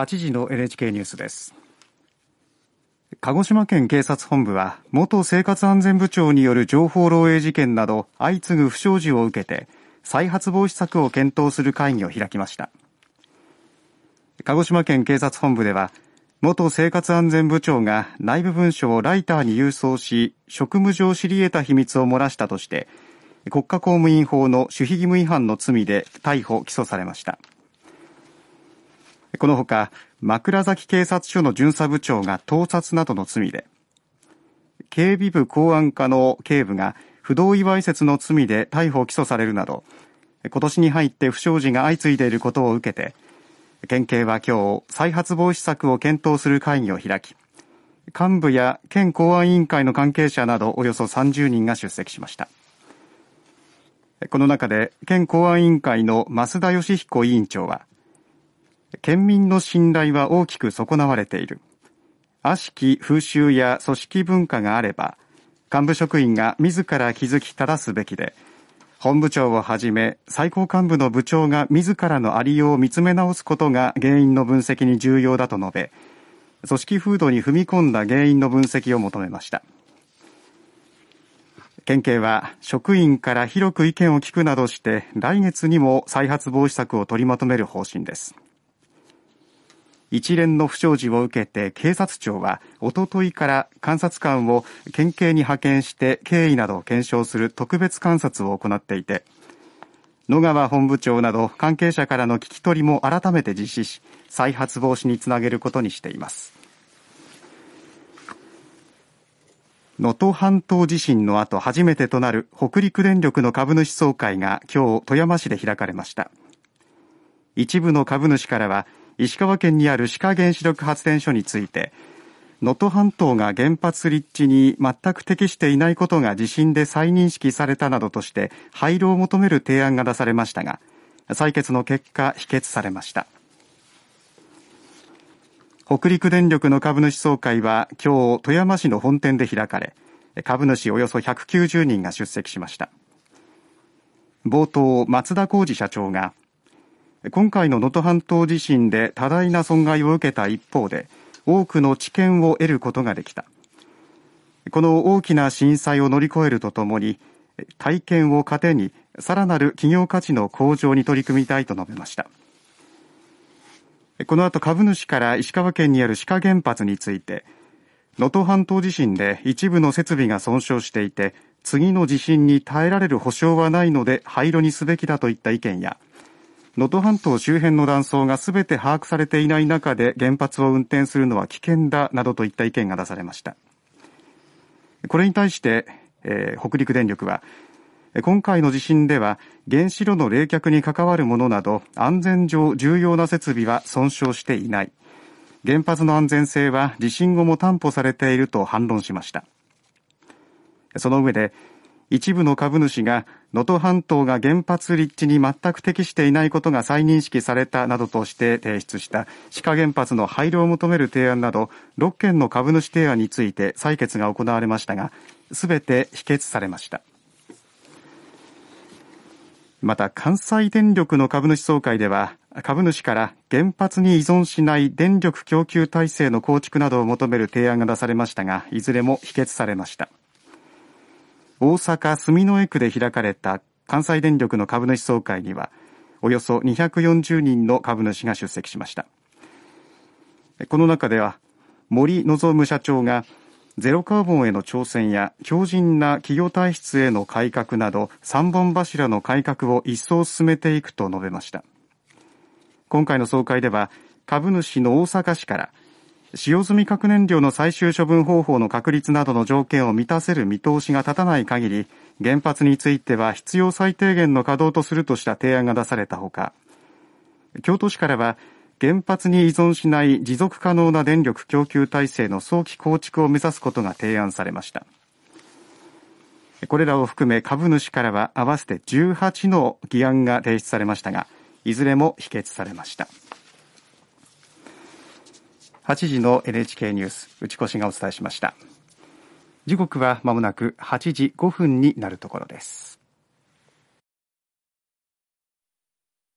8時の NHK ニュースです。鹿児島県警察本部は元生活安全部長による情報漏洩事件など相次ぐ不祥事を受けて再発防止策を検討する会議を開きました。鹿児島県警察本部では元生活安全部長が内部文書をライターに郵送し職務上知り得た秘密を漏らしたとして国家公務員法の守秘義務違反の罪で逮捕・起訴されました。このほか枕崎警察署の巡査部長が盗撮などの罪で警備部公安課の警部が不同意わいせつの罪で逮捕・起訴されるなど今年に入って不祥事が相次いでいることを受けて県警は今日再発防止策を検討する会議を開き幹部や県公安委員会の関係者などおよそ30人が出席しました。この中で県公安委員会の増田義彦委員長は県民の信頼は大きく損なわれている。悪しき風習や組織文化があれば幹部職員が自ら気づき正すべきで本部長をはじめ最高幹部の部長が自らのありようを見つめ直すことが原因の分析に重要だと述べ組織風土に踏み込んだ原因の分析を求めました。県警は職員から広く意見を聞くなどして来月にも再発防止策を取りまとめる方針です。一連の不祥事を受けて警察庁はおとといから監察官を県警に派遣して経緯などを検証する特別監察を行っていて野川本部長など関係者からの聞き取りも改めて実施し再発防止につなげることにしています。能登半島地震の後初めてとなる北陸電力の株主総会が今日富山市で開かれました。一部の株主からは石川県にある志賀原子力発電所について能登半島が原発立地に全く適していないことが地震で再認識されたなどとして廃炉を求める提案が出されましたが採決の結果否決されました。北陸電力の株主総会は今日富山市の本店で開かれ株主およそ190人が出席しました。冒頭松田浩二社長が今回の能登半島地震で多大な損害を受けた一方で多くの知見を得ることができた。この大きな震災を乗り越えるとともに体験を糧にさらなる企業価値の向上に取り組みたいと述べました。この後株主から石川県にある志賀原発について能登半島地震で一部の設備が損傷していて次の地震に耐えられる保証はないので廃炉にすべきだといった意見や能登半島周辺の断層がすべて把握されていない中で原発を運転するのは危険だなどといった意見が出されました。これに対して、えー、北陸電力は今回の地震では原子炉の冷却に関わるものなど安全上重要な設備は損傷していない。原発の安全性は地震後も担保されていると反論しました。その上で一部の株主が能登半島が原発立地に全く適していないことが再認識されたなどとして提出した。志賀原発の廃炉を求める提案など6件の株主提案について採決が行われましたがすべて否決されました。また関西電力の株主総会では株主から原発に依存しない電力供給体制の構築などを求める提案が出されましたがいずれも否決されました。大阪住之江区で開かれた関西電力の株主総会にはおよそ240人の株主が出席しました。この中では森望社長がゼロカーボンへの挑戦や強靭な企業体質への改革など3本柱の改革を一層進めていくと述べました。今回の総会では株主の大阪市から使用済み核燃料の最終処分方法の確立などの条件を満たせる見通しが立たない限り原発については必要最低限の稼働とするとした提案が出されたほか京都市からは原発に依存しない持続可能な電力供給体制の早期構築を目指すことが提案されましたこれらを含め株主からは合わせて18の議案が提出されましたがいずれも否決されました。8時の NHK ニュース内越がお伝えしました。時刻はまもなく8時5分になるところです。